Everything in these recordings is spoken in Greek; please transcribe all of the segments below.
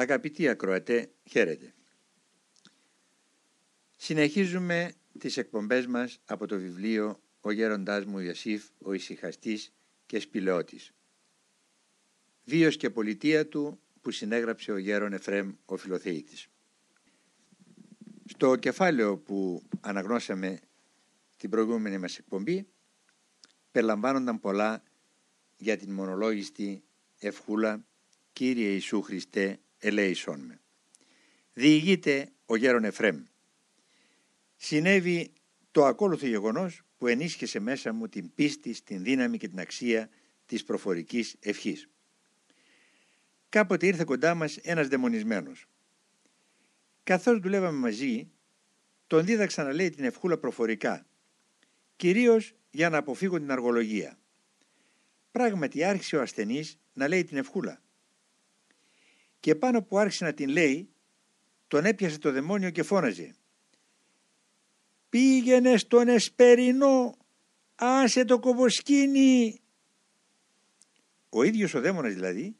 Αγαπητοί ακροατέ, χαίρετε. Συνεχίζουμε τις εκπομπές μας από το βιβλίο «Ο γέροντάς μου Ιωσήφ, ο ησυχαστής και σπηλαιώτης». Βίος και πολιτεία του που συνέγραψε ο γέρον Εφρέμ ο Φιλοθεήτης. Στο κεφάλαιο που αναγνώσαμε την προηγούμενη μας εκπομπή περιλαμβάνονταν πολλά για την μονολόγιστη ευχούλα «Κύριε Ιησού Χριστέ, ελέησόν με». Διηγείται ο γέρον Εφρέμ. Συνέβη το ακόλουθο γεγονός που ενίσχυσε μέσα μου την πίστη στην δύναμη και την αξία της προφορικής ευχής. Κάποτε ήρθε κοντά μας ένας δαιμονισμένος. Καθώς δουλεύαμε μαζί, τον δίδαξα να λέει την ευχούλα προφορικά, κυρίως για να αποφύγω την αργολογία. Πράγματι άρχισε ο ασθενής να λέει την ευχούλα. Και πάνω που άρχισε να την λέει, τον έπιασε το δαιμόνιο και φώναζε. «Πήγαινε στον Εσπερινό, άσε το κοβοσκίνι». Ο ίδιος ο δαίμονας δηλαδή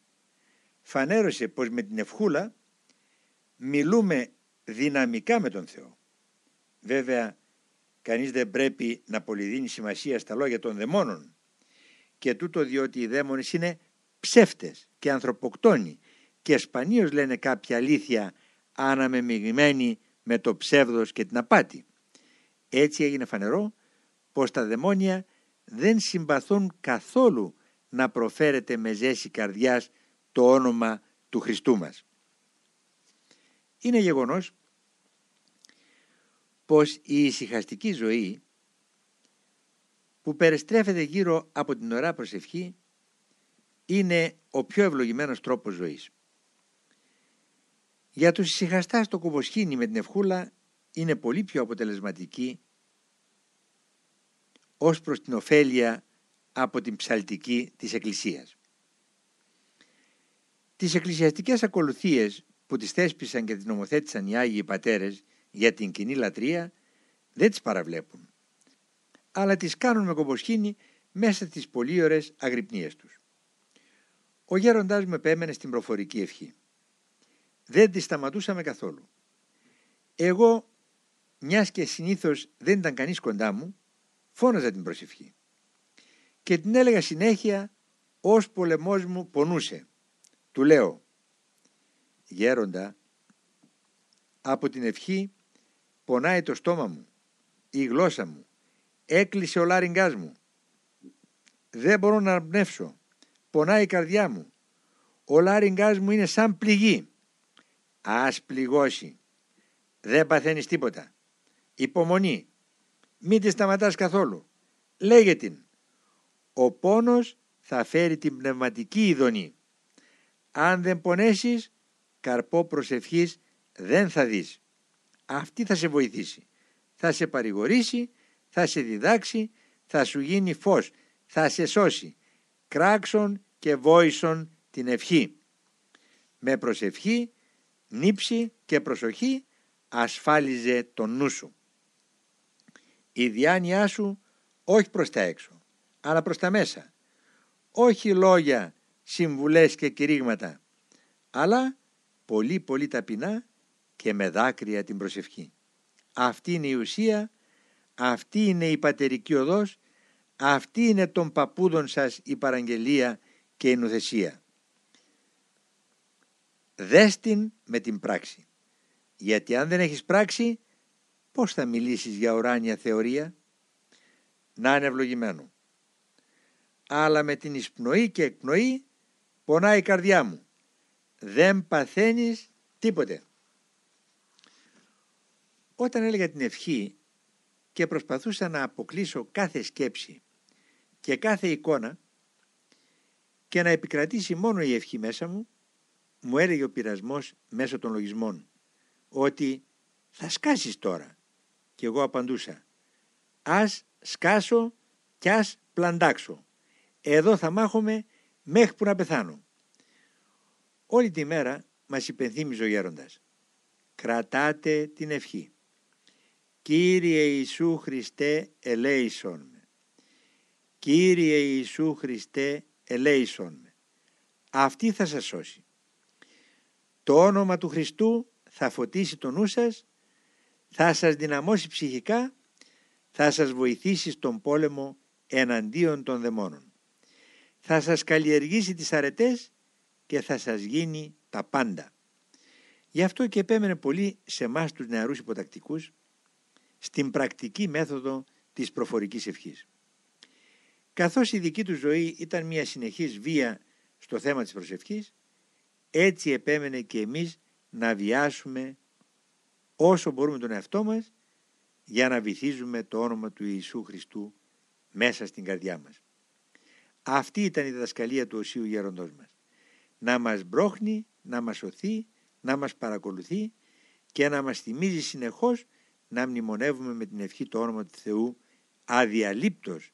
φανέρωσε πως με την ευχούλα μιλούμε δυναμικά με τον Θεό. Βέβαια κανείς δεν πρέπει να πολυδίνει σημασία στα λόγια των δαιμόνων και τούτο διότι οι δαίμονες είναι ψεύτες και ανθρωποκτόνοι και σπανίως λένε κάποια αλήθεια αναμεμειγμένη με το ψεύδος και την απάτη. Έτσι έγινε φανερό πως τα δαιμόνια δεν συμπαθούν καθόλου να προφέρεται με ζέση καρδιάς το όνομα του Χριστού μας. Είναι γεγονός πως η ησυχαστική ζωή που περιστρέφεται γύρω από την ωραία προσευχή είναι ο πιο ευλογημένος τρόπος ζωής. Για τους ησυχαστάς το κοβοσχήνι με την ευχούλα είναι πολύ πιο αποτελεσματική ως προς την ωφέλεια από την ψαλτική της Εκκλησίας. Τις εκκλησιαστικές ακολουθίες που τις θέσπισαν και τις νομοθέτησαν οι Άγιοι Πατέρες για την κοινή λατρεία δεν τις παραβλέπουν αλλά τις κάνουν με κομποσχήνη μέσα στις πολύ ωραίες αγρυπνίες τους. Ο γέροντάς μου επέμενε στην προφορική ευχή. Δεν τη σταματούσαμε καθόλου. Εγώ, μιας και συνήθως δεν ήταν κανείς κοντά μου, φώναζα την προσευχή. Και την έλεγα συνέχεια ως πολεμός μου πονούσε. Του λέω «Γέροντα, από την ευχή πονάει το στόμα μου, η γλώσσα μου, έκλεισε ο λάριγκάς μου. Δεν μπορώ να πνεύσω, πονάει η καρδιά μου. Ο λάριγκάς μου είναι σαν πληγή. Ας πληγώσει, δεν παθαίνεις τίποτα. Υπομονή, μην τη σταματάς καθόλου. Λέγε την, ο πόνος θα φέρει την πνευματική ειδονή. Αν δεν πονέσεις, καρπό προσευχής δεν θα δεις. Αυτή θα σε βοηθήσει. Θα σε παρηγορήσει, θα σε διδάξει, θα σου γίνει φως, θα σε σώσει. Κράξον και βόησον την ευχή. Με προσευχή, νύψη και προσοχή ασφάλιζε τον νου σου. Η διάνοιά σου όχι προς τα έξω, αλλά προς τα μέσα. Όχι λόγια, συμβουλές και κηρύγματα, αλλά πολύ πολύ ταπεινά και με δάκρυα την προσευχή. Αυτή είναι η ουσία, αυτή είναι η πατερική οδός, αυτή είναι των παππούδων σας η παραγγελία και η νουθεσία. Δες την με την πράξη, γιατί αν δεν έχεις πράξη, πώς θα μιλήσεις για ουράνια θεωρία; Να είναι ευλογημένο. Αλλά με την εισπνοή και εκπνοή πονάει η καρδιά μου δεν παθαίνεις τίποτε. Όταν έλεγα την ευχή και προσπαθούσα να αποκλείσω κάθε σκέψη και κάθε εικόνα και να επικρατήσει μόνο η ευχή μέσα μου, μου έλεγε ο πειρασμός μέσω των λογισμών ότι θα σκάσεις τώρα. Και εγώ απαντούσα ας σκάσω κι ας πλαντάξω. Εδώ θα μάχομαι μέχρι που να πεθάνω. Όλη τη μέρα μας υπενθύμιζε ο γέροντας. Κρατάτε την ευχή. Κύριε Ιησού Χριστέ ελέησον με. Κύριε Ιησού Χριστέ ελέησον με. Αυτή θα σας σώσει. Το όνομα του Χριστού θα φωτίσει το νου σας, θα σας δυναμώσει ψυχικά, θα σας βοηθήσει στον πόλεμο εναντίον των δαιμόνων. Θα σας καλλιεργήσει τις αρετές και θα σας γίνει τα πάντα. Γι' αυτό και επέμενε πολύ σε εμάς τους νεαρούς υποτακτικούς στην πρακτική μέθοδο της προφορικής ευχής. Καθώς η δική τους ζωή ήταν μια συνεχής βία στο θέμα της προσευχής, έτσι επέμενε και εμείς να βιάσουμε όσο μπορούμε τον εαυτό μας για να βυθίζουμε το όνομα του Ιησού Χριστού μέσα στην καρδιά μας. Αυτή ήταν η διδασκαλία του Οσίου Γέροντός μας. Να μας μπρόχνει, να μας σωθεί, να μας παρακολουθεί και να μας θυμίζει συνεχώς να μνημονεύουμε με την ευχή το όνομα του Θεού αδιαλείπτος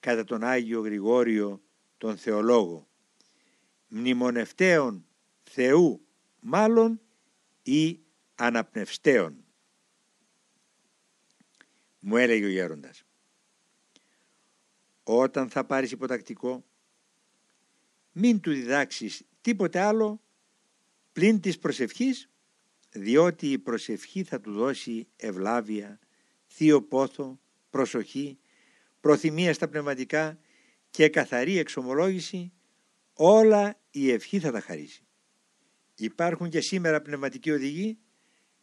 κατά τον Άγιο Γρηγόριο τον Θεολόγο μνημονευτέων Θεού μάλλον ή αναπνευστέων μου έλεγε ο γέροντας όταν θα πάρεις υποτακτικό μην του διδάξεις τίποτε άλλο πλην της προσευχής διότι η προσευχή θα του δώσει ευλάβεια, θείο πόθο, προσοχή, προθυμία στα πνευματικά και καθαρή εξομολόγηση, όλα η ευχή θα τα χαρίσει. Υπάρχουν και σήμερα πνευματικοί οδηγοί,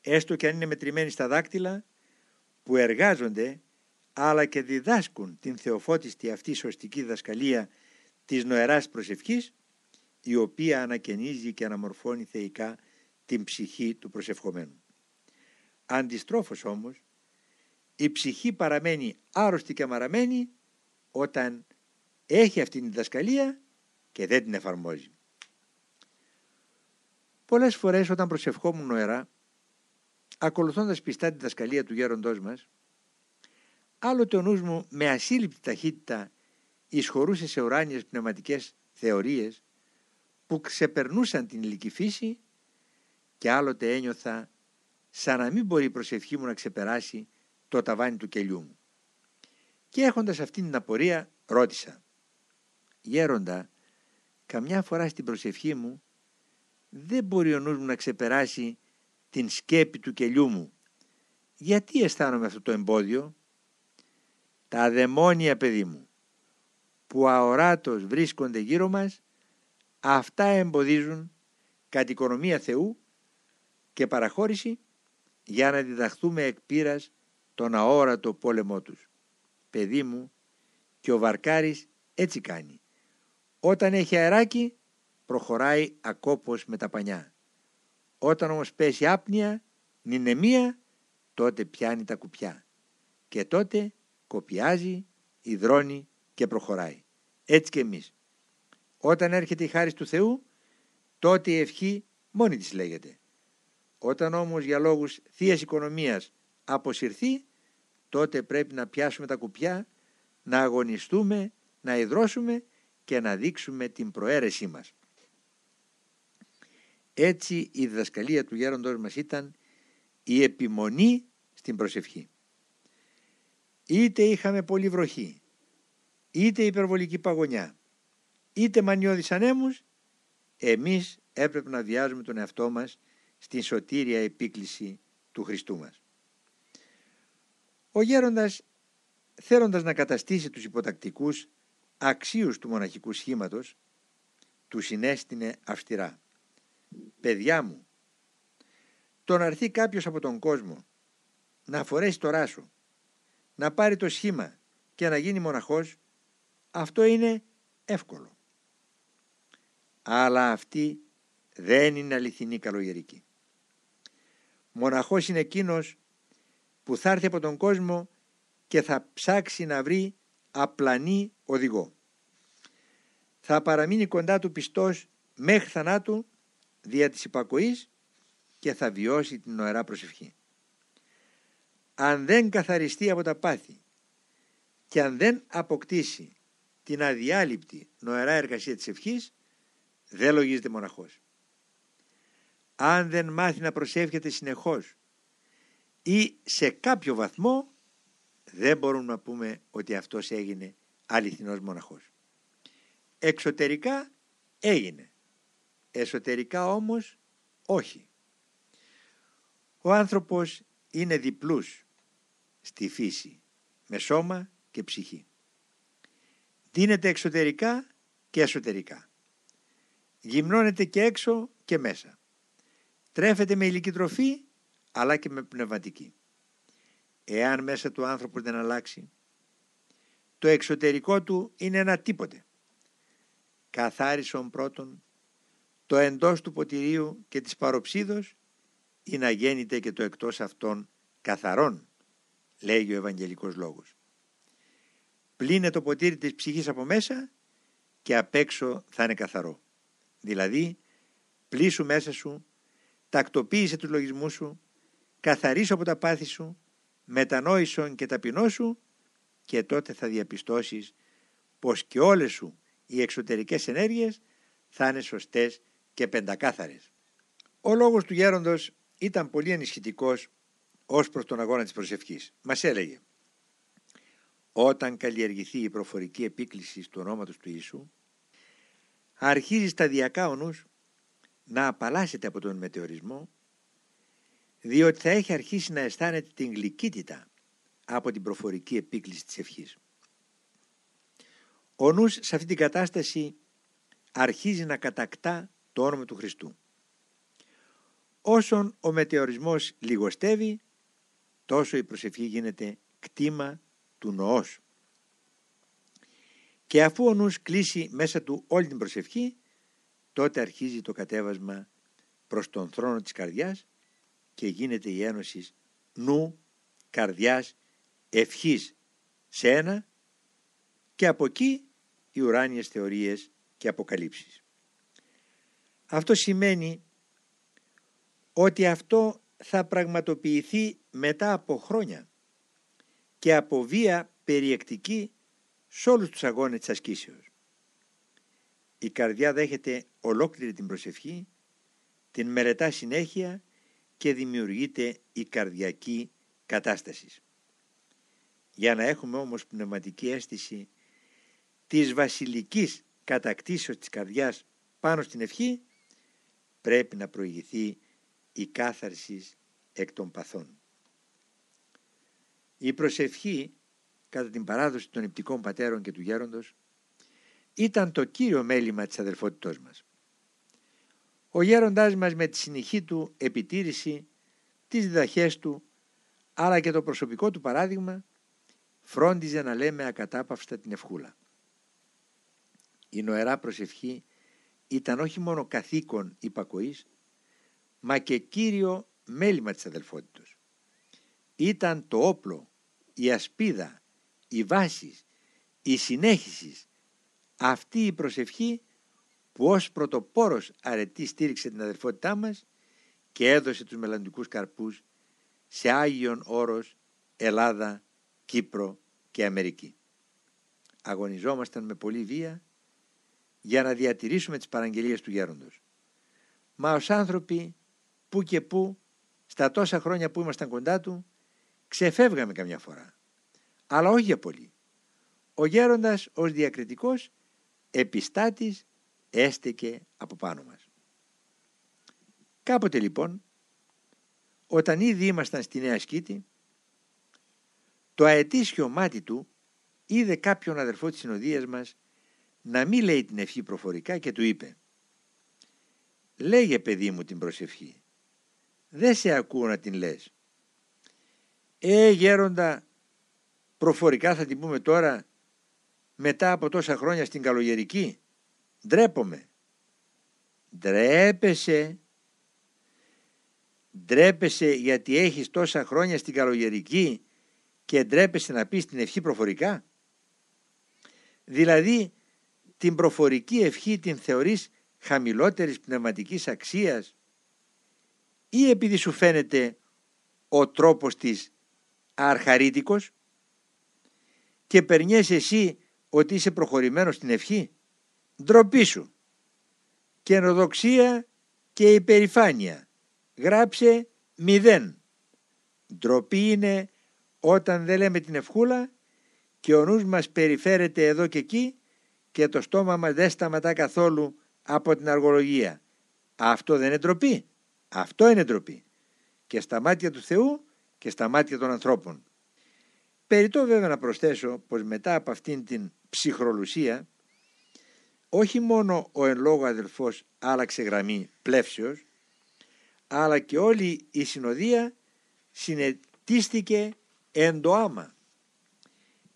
έστω και αν είναι μετρημένοι στα δάκτυλα, που εργάζονται αλλά και διδάσκουν την θεοφώτιστη αυτή σωστική διδασκαλία της νοεράς προσευχής, η οποία ανακαινίζει και αναμορφώνει θεϊκά την ψυχή του προσευχομένου. Αντιστρόφως όμως, η ψυχή παραμένει άρρωστη και αμαραμένη όταν έχει αυτήν την διδασκαλία και δεν την εφαρμόζει. Πολλές φορές όταν προσευχόμουν νοερά, ακολουθώντας πιστά τη διδασκαλία του γέροντός μας, άλλοτε ο νους μου με ασύλληπτη ταχύτητα εισχωρούσε σε ουράνιες πνευματικές θεωρίες που ξεπερνούσαν την ηλική φύση και άλλοτε ένιωθα σαν να μην μπορεί η προσευχή μου να ξεπεράσει το ταβάνι του κελιού μου. Και έχοντας αυτήν την απορία ρώτησα «Γέροντα, καμιά φορά στην προσευχή μου δεν μπορεί ο νους μου να ξεπεράσει την σκέπη του κελιού μου. Γιατί αισθάνομαι αυτό το εμπόδιο» «Τα δαιμόνια, παιδί μου, που αοράτως βρίσκονται γύρω μας, αυτά εμποδίζουν κατ' οικονομία Θεού και παραχώρηση για να διδαχθούμε εκ πείρας τον αόρατο πόλεμό τους. Παιδί μου, και ο Βαρκάρης έτσι κάνει. Όταν έχει αεράκι, προχωράει ακόπως με τα πανιά. Όταν όμως πέσει άπνοια, νηνεμία, τότε πιάνει τα κουπιά. Και τότε κοπιάζει, υδρώνει και προχωράει. Έτσι και εμείς. Όταν έρχεται η χάρη του Θεού, τότε η ευχή μόνη της λέγεται. Όταν όμως για λόγους θείας οικονομίας αποσυρθεί, τότε πρέπει να πιάσουμε τα κουπιά, να αγωνιστούμε, να ιδρώσουμε και να δείξουμε την προαίρεσή μας. Έτσι η διδασκαλία του γέροντος μας ήταν η επιμονή στην προσευχή. Είτε είχαμε πολύ βροχή, είτε υπερβολική παγωνιά, είτε μανιώδης ανέμους, εμείς έπρεπε να βιάζουμε τον εαυτό μας στην σωτήρια επίκληση του Χριστού μας. Ο γέροντας θέλοντας να καταστήσει τους υποτακτικούς αξίους του μοναχικού σχήματος τους συνέστηνε αυστηρά «Παιδιά μου, το να έρθει κάποιος από τον κόσμο να φορέσει το ράσο, να πάρει το σχήμα και να γίνει μοναχός, αυτό είναι εύκολο. Αλλά αυτή δεν είναι αληθινή καλογερική. Μοναχός είναι εκείνος που θα έρθει από τον κόσμο και θα ψάξει να βρει απλανή οδηγό. Θα παραμείνει κοντά του πιστός μέχρι θανάτου δια της υπακοής και θα βιώσει την νοερά προσευχή. Αν δεν καθαριστεί από τα πάθη και αν δεν αποκτήσει την αδιάλειπτη νοερά εργασία της ευχής, δεν λογίζεται μοναχός αν δεν μάθει να προσεύχεται συνεχώς ή σε κάποιο βαθμό δεν μπορούμε να πούμε ότι αυτός έγινε αληθινός μοναχός. Εξωτερικά έγινε. Εσωτερικά όμως Όχι. Ο άνθρωπος είναι διπλούς στη φύση, με σώμα και ψυχή. Δίνεται εξωτερικά και εσωτερικά. Γυμνώνεται και έξω και μέσα. Τρέφεται με ηλική τροφή αλλά και με πνευματική. Εάν μέσα του άνθρωπος δεν αλλάξει, το εξωτερικό του είναι ένα τίποτε. Καθάρισον πρώτον το εντός του ποτηρίου και της παροψίδος ή να γέννηται και το εκτός αυτών καθαρόν, λέγει ο Ευαγγελικός Λόγος. Πλύνε το ποτήρι της ψυχής από μέσα και απ' έξω θα είναι καθαρό. Δηλαδή, πλήσου μέσα σου, τακτοποίησε τους λογισμούς σου, καθαρίσου από τα πάθη σου, μετανόησον και ταπεινό σου και τότε θα διαπιστώσεις πως και όλες σου οι εξωτερικές ενέργειες θα είναι σωστές και πεντακάθαρες. Ο λόγος του γέροντος ήταν πολύ ενισχυτικός ως προς τον αγώνα της προσευχής. Μας έλεγε «Όταν καλλιεργηθεί η προφορική επίκληση του ονόματος του Ιησού, αρχίζει σταδιακά ο νους να απαλλάσσεται από τον μετεωρισμό, διότι θα έχει αρχίσει να αισθάνεται την γλυκύτητα από την προφορική επίκληση της ευχής. Ο νους σε αυτή την κατάσταση αρχίζει να κατακτά το όνομα του Χριστού. Όσον ο μετεωρισμός λιγοστεύει, τόσο η προσευχή γίνεται κτήμα του νοός. Και αφού ο νους κλείσει μέσα του όλη την προσευχή, τότε αρχίζει το κατέβασμα προς τον θρόνο της καρδιάς και γίνεται η ένωση νου, καρδιάς, ευχής σε ένα και από εκεί οι ουράνιες θεωρίες και αποκαλύψεις. Αυτό σημαίνει ότι αυτό θα πραγματοποιηθεί μετά από χρόνια και από βία περιεκτική σε όλους τους αγώνες της ασκήσεως. Η καρδιά δέχεται ολόκληρη την προσευχή, την μελετά συνέχεια και δημιουργείται η καρδιακή κατάσταση. Για να έχουμε όμως πνευματική αίσθηση της βασιλικής κατακτήσεως της καρδιάς πάνω στην ευχή, πρέπει να προηγηθεί η κάθαρσης εκ των παθών. Η προσευχή κατά την παράδοση των υπτικών πατέρων και του γέροντος ήταν το κύριο μέλημα της αδελφότητός μας. Ο γέροντάς μας με τη συνεχή του επιτήρηση, τις διδαχές του, αλλά και το προσωπικό του παράδειγμα, φρόντιζε να λέμε ακατάπαυστα την ευχούλα. Η νοερά προσευχή ήταν όχι μόνο καθήκον υπακοής, μα και κύριο μέλημα της αδελφότητος. Ήταν το όπλο, η ασπίδα, η βάση, η συνέχιση αυτή η προσευχή που ως πρωτοπόρος αρετή στήριξε την αδελφότητά μας και έδωσε τους μελλοντικούς καρπούς σε Άγιον Όρος, Ελλάδα, Κύπρο και Αμερική. Αγωνιζόμασταν με πολύ βία για να διατηρήσουμε τις παραγγελίες του γέροντος. Μα ως άνθρωποι που και που στα τόσα χρόνια που ήμασταν κοντά του ξεφεύγαμε καμιά φορά. Αλλά όχι για πολύ. Ο γέροντας ως διακριτικός επιστάτης έστεκε από πάνω μας. Κάποτε λοιπόν, όταν ήδη ήμασταν στη Νέα Σκήτη, το αετήσιο μάτι του είδε κάποιον αδερφό της συνοδείας μας να μην λέει την ευχή προφορικά και του είπε «Λέγε παιδί μου την προσευχή, δεν σε ακούω να την λες». «Ε γέροντα, προφορικά θα την πούμε τώρα μετά από τόσα χρόνια στην καλογερική. Ντρέπομαι. Ντρέπεσαι. Ντρέπεσαι γιατί έχεις τόσα χρόνια στην καλογερική και ντρέπεσαι να πεις την ευχή προφορικά. Δηλαδή την προφορική ευχή την θεωρείς χαμηλότερης πνευματικής αξίας; Ή επειδή σου φαίνεται ο τρόπος της αρχαρίτικος και περνιέσαι εσύ ότι είσαι προχωρημένος στην ευχή; Ντροπή σου. Και ενοδοξία και υπερηφάνεια. Γράψε μηδέν. Ντροπή είναι όταν δεν λέμε την ευχούλα και ο νους μας περιφέρεται εδώ και εκεί και το στόμα μας δεν σταματά καθόλου από την αργολογία. Αυτό δεν είναι ντροπή. Αυτό είναι ντροπή. Και στα μάτια του Θεού και στα μάτια των ανθρώπων. Περιτώ βέβαια να προσθέσω πως μετά από αυτήν την ψυχρολουσία όχι μόνο ο εν λόγω αδελφός άλλαξε γραμμή πλεύσεως αλλά και όλη η συνοδεία συνετίστηκε εν το άμα.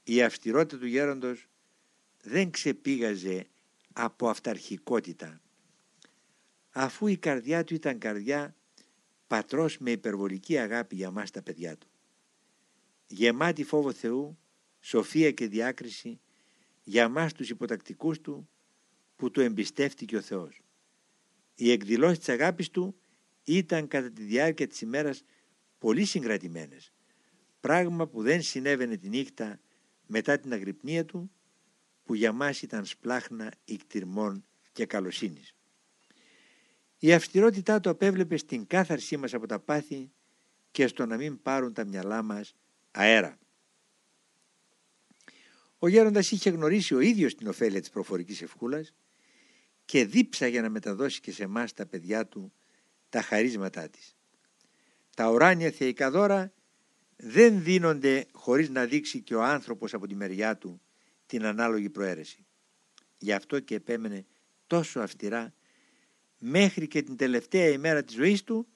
Η αυστηρότητα του γέροντος δεν ξεπήγαζε από αυταρχικότητα αφού η καρδιά του ήταν καρδιά πατρός με υπερβολική αγάπη για μας τα παιδιά του. Γεμάτη φόβο Θεού, σοφία και διάκριση για μας τους υποτακτικούς του που του εμπιστεύτηκε ο Θεός. Οι εκδηλώσεις της αγάπης του ήταν κατά τη διάρκεια της ημέρας πολύ συγκρατημένες, πράγμα που δεν συνέβαινε τη νύχτα μετά την αγρυπνία του, που για μας ήταν σπλάχνα ικτυρμών και καλοσύνης. Η αυστηρότητά του απέβλεπε στην κάθαρσή μας από τα πάθη και στο να μην πάρουν τα μυαλά μας αέρα. Ο γέροντας είχε γνωρίσει ο ίδιος την ωφέλεια της προφορικής ευχούλας και δίψα για να μεταδώσει και σε εμάς τα παιδιά του τα χαρίσματά της. Τα ουράνια θεϊκά δώρα δεν δίνονται χωρίς να δείξει και ο άνθρωπος από τη μεριά του την ανάλογη προαίρεση. Γι' αυτό και επέμενε τόσο αυστηρά μέχρι και την τελευταία ημέρα της ζωής του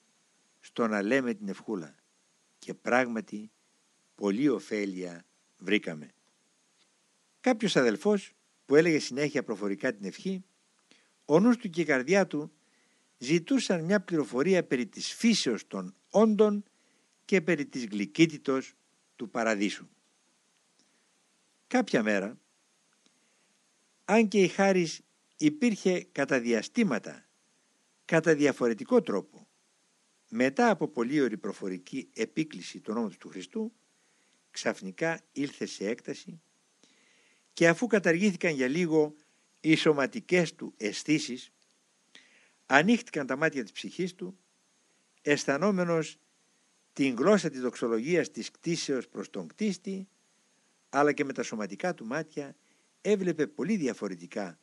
στο να λέμε την ευχούλα. Και πράγματι πολύ ωφέλεια βρήκαμε. Κάποιος αδελφός που έλεγε συνέχεια προφορικά την ευχή, ο νους του και η καρδιά του ζητούσαν μια πληροφορία περί της φύσεως των όντων και περί της γλυκύτητος του παραδείσου. Κάποια μέρα, αν και η χάρις υπήρχε κατά διαστήματα, κατά διαφορετικό τρόπο, μετά από πολύ ωρη προφορική επίκληση του νόμου του Χριστού, ξαφνικά ήλθε σε έκταση και αφού καταργήθηκαν για λίγο οι σωματικές του αισθήσεις, ανοίχτηκαν τα μάτια της ψυχής του, αισθανόμενος την γλώσσα της δοξολογίας της κτίσεως προς τον κτίστη, αλλά και με τα σωματικά του μάτια έβλεπε πολύ διαφορετικά,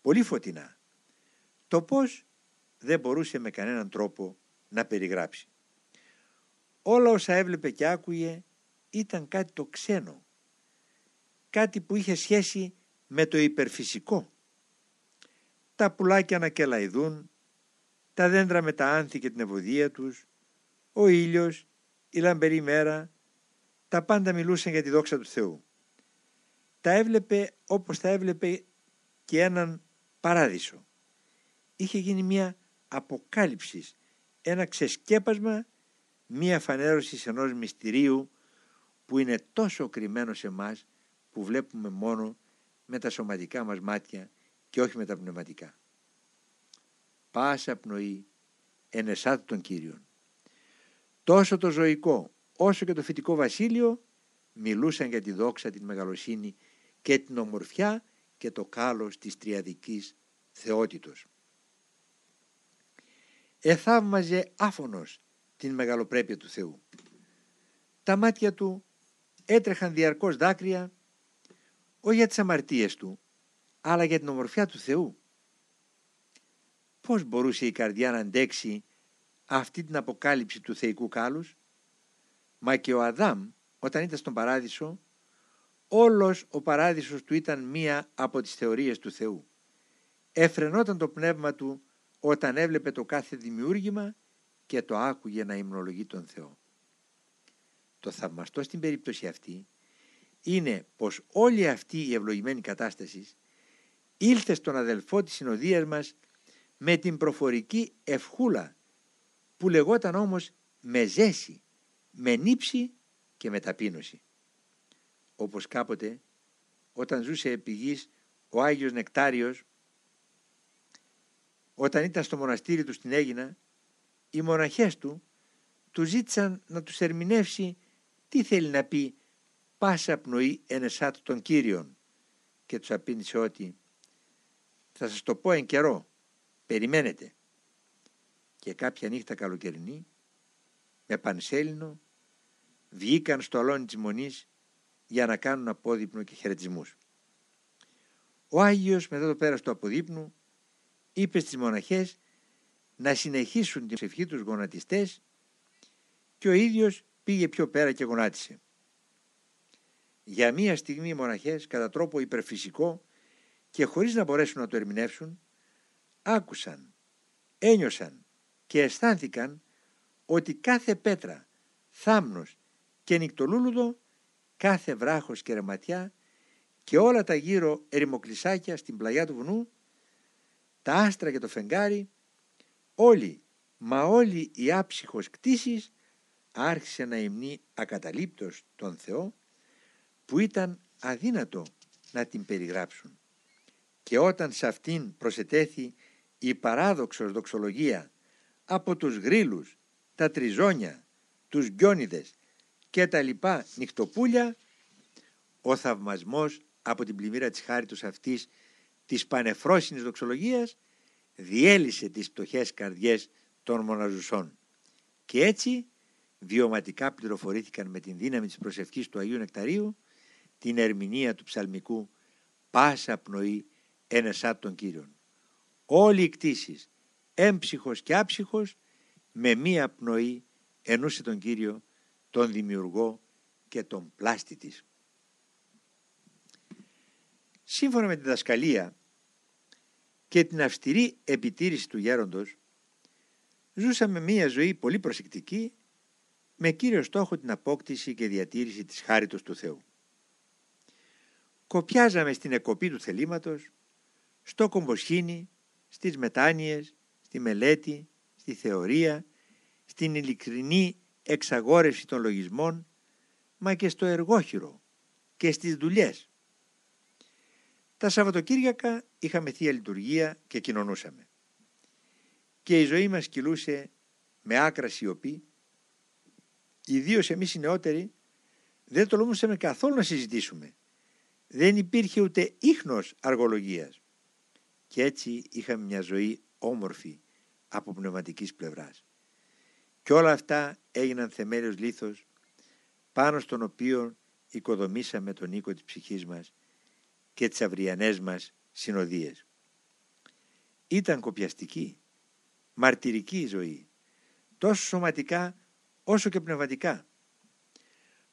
πολύ φωτεινά. Το πώς δεν μπορούσε με κανέναν τρόπο να περιγράψει. Όλα όσα έβλεπε και άκουγε ήταν κάτι το ξένο, κάτι που είχε σχέση με το υπερφυσικό. Τα πουλάκια να κελαϊδούν, τα δέντρα με τα άνθη και την ευωδία τους, ο ήλιος, η λαμπερή μέρα, τα πάντα μιλούσαν για τη δόξα του Θεού. Τα έβλεπε όπως τα έβλεπε και έναν παράδεισο. Είχε γίνει μια αποκάλυψη, ένα ξεσκέπασμα, μια φανέρωση ενός μυστηρίου που είναι τόσο κρυμμένο σε μας που βλέπουμε μόνο με τα σωματικά μας μάτια και όχι με τα πνευματικά. Πάσα πνοή ενεσάτου των Κύριων. Τόσο το ζωικό όσο και το φυτικό βασίλειο μιλούσαν για τη δόξα, την μεγαλοσύνη και την ομορφιά και το κάλος της τριαδικής θεότητος. Εθαύμαζε άφωνος την μεγαλοπρέπεια του Θεού. Τα μάτια του έτρεχαν διαρκώς δάκρυα όχι για τις αμαρτίες του αλλά για την ομορφιά του Θεού. Πώς μπορούσε η καρδιά να αντέξει αυτή την αποκάλυψη του θεϊκού κάλους; Μα και ο Αδάμ όταν ήταν στον παράδεισο όλος ο παράδεισος του ήταν μία από τις θεωρίες του Θεού. Εφρενόταν το πνεύμα του όταν έβλεπε το κάθε δημιούργημα και το άκουγε να υμνολογεί τον Θεό. Το θαυμαστό στην περίπτωση αυτή είναι πως όλη αυτή η ευλογημένη κατάσταση ήλθε στον αδελφό της συνοδείας μας με την προφορική ευχούλα που λεγόταν όμως με ζέση, με νύψη και με ταπείνωση. Όπως κάποτε όταν ζούσε επί γης, ο Άγιος Νεκτάριος όταν ήταν στο μοναστήρι του στην Έγινα οι μοναχές του του ζήτησαν να τους ερμηνεύσει τι θέλει να πει πάσα πνοή ενεσάτου των Κύριων και τους απήντησε ότι θα σας το πω εν καιρό, περιμένετε. Και κάποια νύχτα καλοκαιρινή με πανσέλινο βγήκαν στο αλόνι της Μονής για να κάνουν απόδειπνο και χαιρετισμούς. Ο Άγιος μετά το πέρας του αποδείπνου είπε στις μοναχές να συνεχίσουν την ψευχή τους γονατιστές και ο ίδιος πήγε πιο πέρα και γονάτισε. Για μία στιγμή οι μοναχές κατά τρόπο υπερφυσικό και χωρίς να μπορέσουν να το ερμηνεύσουν άκουσαν, ένιωσαν και αισθάνθηκαν ότι κάθε πέτρα, θάμνος και νυκτολούλουδο, κάθε βράχος και ρεματιά και όλα τα γύρω ερημοκλεισάκια στην πλαγιά του βουνού, τα άστρα και το φεγγάρι, όλοι, μα όλοι οι άψυχος κτήσεις άρχισε να υμνεί ακαταλείπτος τον Θεό που ήταν αδύνατο να την περιγράψουν. Και όταν σε αυτήν προσετέθη η παράδοξος δοξολογία από τους γρίλους, τα τριζόνια, τους γκιόνιδες και τα λοιπά νυχτοπούλια, ο θαυμασμός από την πλημμύρα της χάριτος αυτής της πανεφρόσινης δοξολογίας διέλυσε τις πτωχές καρδιές των μοναζουσών. Και έτσι βιωματικά πληροφορήθηκαν με την δύναμη της προσευχής του Αγίου Νεκταρίου την ερμηνεία του ψαλμικού «Πάσα πνοή ένεσά των Κύριων». Όλοι οι κτήσεις, έμψυχος και άψυχος, με μία πνοή ενούσε τον Κύριο, τον Δημιουργό και τον πλάστη της. Σύμφωνα με τη δασκαλία και την αυστηρή επιτήρηση του γέροντος, ζούσαμε μία ζωή πολύ προσεκτική με κύριο στόχο την απόκτηση και διατήρηση της χάριτος του Θεού. Κοπιάζαμε στην εκοπή του θελήματος, στο κομποσχήνι, στις μετάνοιες, στη μελέτη, στη θεωρία, στην ειλικρινή εξαγόρευση των λογισμών, μα και στο εργόχειρο και στις δουλειές. Τα Σαββατοκύριακα είχαμε θεία λειτουργία και κοινωνούσαμε. Και η ζωή μας κυλούσε με άκρα σιωπή ιδίως εμείς οι νεότεροι, δεν τολμούσαμε καθόλου να συζητήσουμε. Δεν υπήρχε ούτε ίχνος αργολογίας. Και έτσι είχαμε μια ζωή όμορφη από πνευματικής πλευράς. Και όλα αυτά έγιναν θεμέλιος λίθος πάνω στον οποίο οικοδομήσαμε τον οίκο της ψυχής μας και τις αυριανές μας συνοδείες. Ήταν κοπιαστική, μαρτυρική η ζωή, τόσο σωματικά όσο και πνευματικά.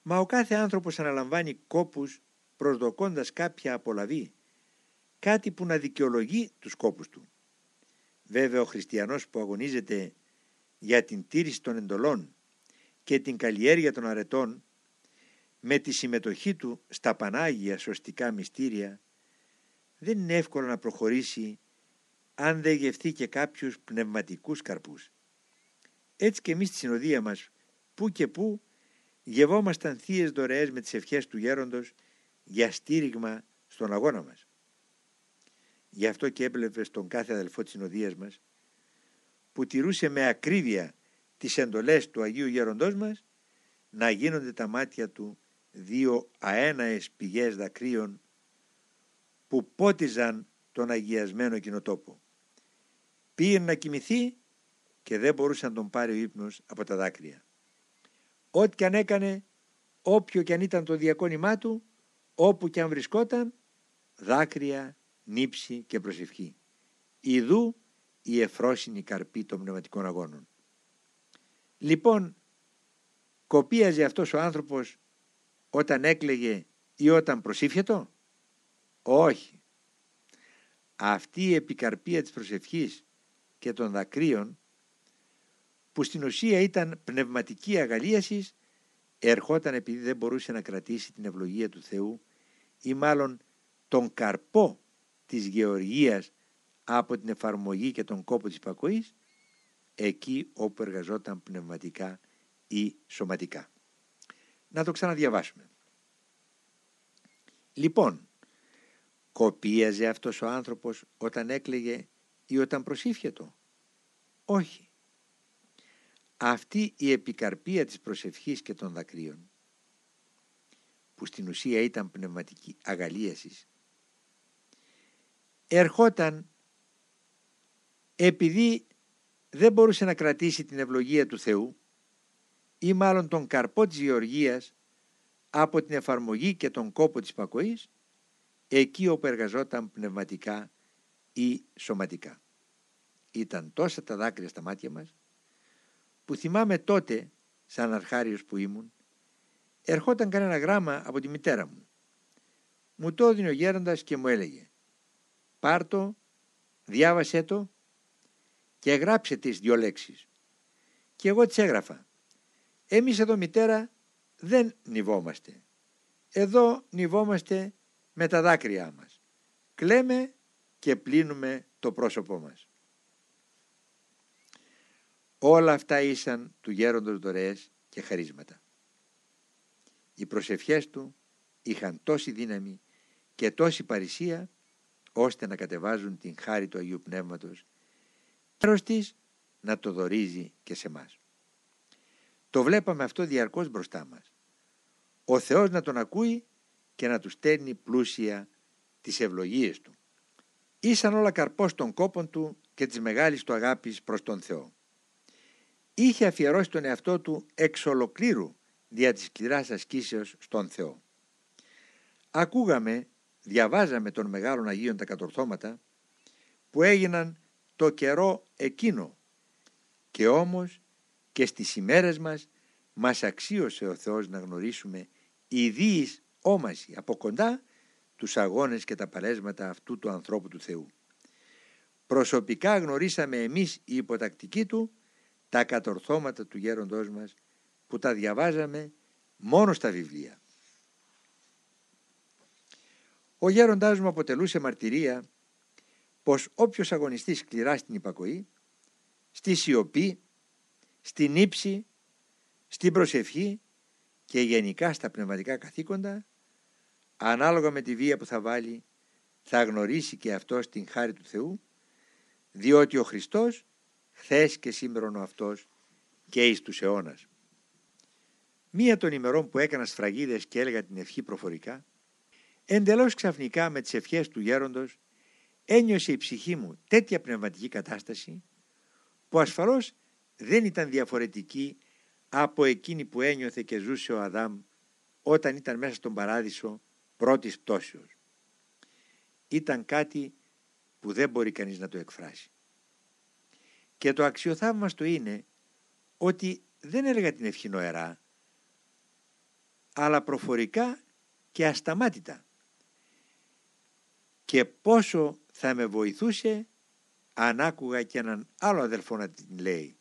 Μα ο κάθε άνθρωπος αναλαμβάνει κόπους προσδοκώντας κάποια απολαβή, κάτι που να δικαιολογεί τους κόπους του. Βέβαια ο χριστιανός που αγωνίζεται για την τήρηση των εντολών και την καλλιέργεια των αρετών με τη συμμετοχή του στα Πανάγια σωστικά μυστήρια δεν είναι εύκολο να προχωρήσει αν δεν γευθεί και κάποιους πνευματικούς καρπούς. Έτσι και εμείς στη συνοδεία μας που και που γευόμασταν θείες δωρεές με τις ευχές του γέροντος για στήριγμα στον αγώνα μας. Γι' αυτό και έβλεπε στον κάθε αδελφό της συνοδείας μας που τηρούσε με ακρίβεια τις εντολές του Αγίου Γέροντός μας να γίνονται τα μάτια του δύο αέναες πηγές δακρύων που πότιζαν τον αγιασμένο κοινοτόπο. Πήγαινε να κοιμηθεί και δεν μπορούσε να τον πάρει ο ύπνος από τα δάκρυα. Ό,τι και αν έκανε, όποιο και αν ήταν το διακόνημά του, όπου και αν βρισκόταν, δάκρυα, νύψη και προσευχή. Ιδού η εφρόσινη καρπή των πνευματικών αγώνων. Λοιπόν, κοπίαζε αυτός ο άνθρωπος όταν έκλεγε ή όταν προσήφιετο; Όχι. Αυτή η επικαρπία της προσευχής και των δακρύων που στην ουσία ήταν πνευματική αγαλίασης ερχόταν επειδή δεν μπορούσε να κρατήσει την ευλογία του Θεού ή μάλλον τον καρπό της γεωργίας από την εφαρμογή και τον κόπο της υπακοής εκεί όπου εργαζόταν πνευματικά ή σωματικά. Να το ξαναδιαβάσουμε. Λοιπόν, κοπίαζε αυτός ο άνθρωπος όταν έκλαιγε ή όταν προσήφιετο. Όχι αυτή η επικαρπία της προσευχής και των δακρύων που στην ουσία ήταν πνευματική αγαλίασης ερχόταν επειδή δεν μπορούσε να κρατήσει την ευλογία του Θεού ή μάλλον τον καρπό της γεωργίας από την εφαρμογή και τον κόπο της πακοής εκεί όπου εργαζόταν πνευματικά ή σωματικά. ήταν τόσα τα δάκρυα στα μάτια μας, που θυμάμαι τότε, σαν αρχάριος που ήμουν, ερχόταν κανένα γράμμα από τη μητέρα μου. Μου το έδινε ο γέροντας και μου έλεγε «Πάρ' το, διάβασέ το και γράψε τις δυο λέξεις». Και εγώ τις έγραφα. Εμείς εδώ μητέρα δεν νιβόμαστε. Εδώ νιβόμαστε με τα δάκρυά μας. Κλαίμε και πλύνουμε το πρόσωπό μας. Όλα αυτά ήσαν του γέροντος δωρεές και χαρίσματα. Οι προσευχές του είχαν τόση δύναμη και τόση παρησία ώστε να κατεβάζουν την χάρη του Αγίου Πνεύματος μέρος της να το δορίζει και σε μας. Το βλέπαμε αυτό διαρκώς μπροστά μας. Ο Θεός να τον ακούει και να τους στέλνει πλούσια τις ευλογίες του. Ήσαν όλα καρπός των κόπων του και της μεγάλης του αγάπης προς τον Θεό. Είχε αφιερώσει τον εαυτό του εξ ολοκλήρου δια της σκληράς ασκήσεως στον Θεό. Ακούγαμε, διαβάζαμε των Μεγάλων Αγίων τα κατορθώματα που έγιναν το καιρό εκείνο και όμως και στις ημέρες μας μας αξίωσε ο Θεός να γνωρίσουμε ιδίης όμαση από κοντά τους αγώνες και τα παλέσματα αυτού του ανθρώπου του Θεού. Προσωπικά γνωρίσαμε εμείς οι υποτακτικοί του τα κατορθώματα του γέροντός μας που τα διαβάζαμε μόνο στα βιβλία. Ο γέροντάς μου αποτελούσε μαρτυρία πως όποιος αγωνιστεί σκληρά στην υπακοή, στη σιωπή, στην ύψη, στην προσευχή και γενικά στα πνευματικά καθήκοντα, ανάλογα με τη βία που θα βάλει, θα γνωρίσει και αυτός την χάρη του Θεού, διότι ο Χριστός χθες και σήμερα ο αυτός και εις τους αιώνας. Μία των ημερών που έκανα σφραγίδες και έλεγα την ευχή προφορικά, εντελώς ξαφνικά με τις ευχές του γέροντος ένιωσε η ψυχή μου τέτοια πνευματική κατάσταση που ασφαλώς δεν ήταν διαφορετική από εκείνη που ένιωθε και ζούσε ο Αδάμ όταν ήταν μέσα στον παράδεισο πρώτης πτώσεως. Ήταν κάτι που δεν μπορεί κανείς να το εκφράσει. Και το αξιοθαύμαστο είναι ότι δεν έλεγα την ευχή νοερά, αλλά προφορικά και ασταμάτητα. Και πόσο θα με βοηθούσε αν άκουγα και έναν άλλο αδελφό να την λέει.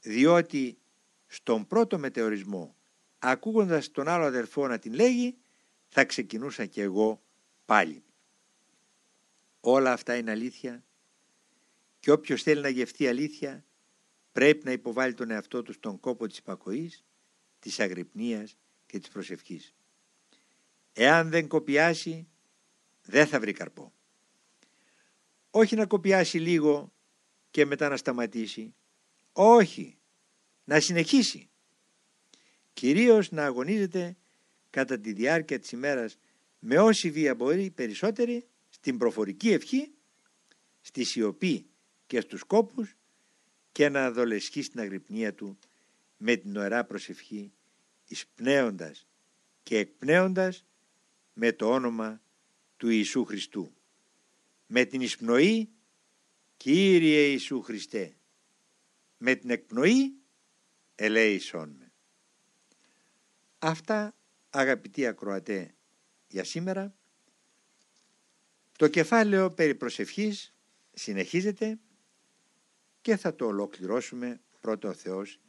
Διότι στον πρώτο μετεωρισμό, ακούγοντας τον άλλο αδελφό να την λέγει, θα ξεκινούσα και εγώ πάλι. Όλα αυτά είναι αλήθεια και όποιος θέλει να γευτεί αλήθεια πρέπει να υποβάλει τον εαυτό του στον κόπο της υπακοής, της αγρυπνίας και της προσευχής. Εάν δεν κοπιάσει, δεν θα βρει καρπό. Όχι να κοπιάσει λίγο και μετά να σταματήσει. Όχι, να συνεχίσει. Κυρίως να αγωνίζεται κατά τη διάρκεια της ημέρας με όση βία μπορεί περισσότερη στην προφορική ευχή, στη σιωπή και στους κόπους και να δολεσχεί στην αγρυπνία του με την ωραία προσευχή εισπνέοντας και εκπνέοντας με το όνομα του Ιησού Χριστού. Με την εισπνοή Κύριε Ιησού Χριστέ. Με την εκπνοή ελέησόν με. Αυτά αγαπητοί ακροατέ για σήμερα. Το κεφάλαιο περί προσευχής συνεχίζεται και θα το ολοκληρώσουμε πρώτο ο Θεός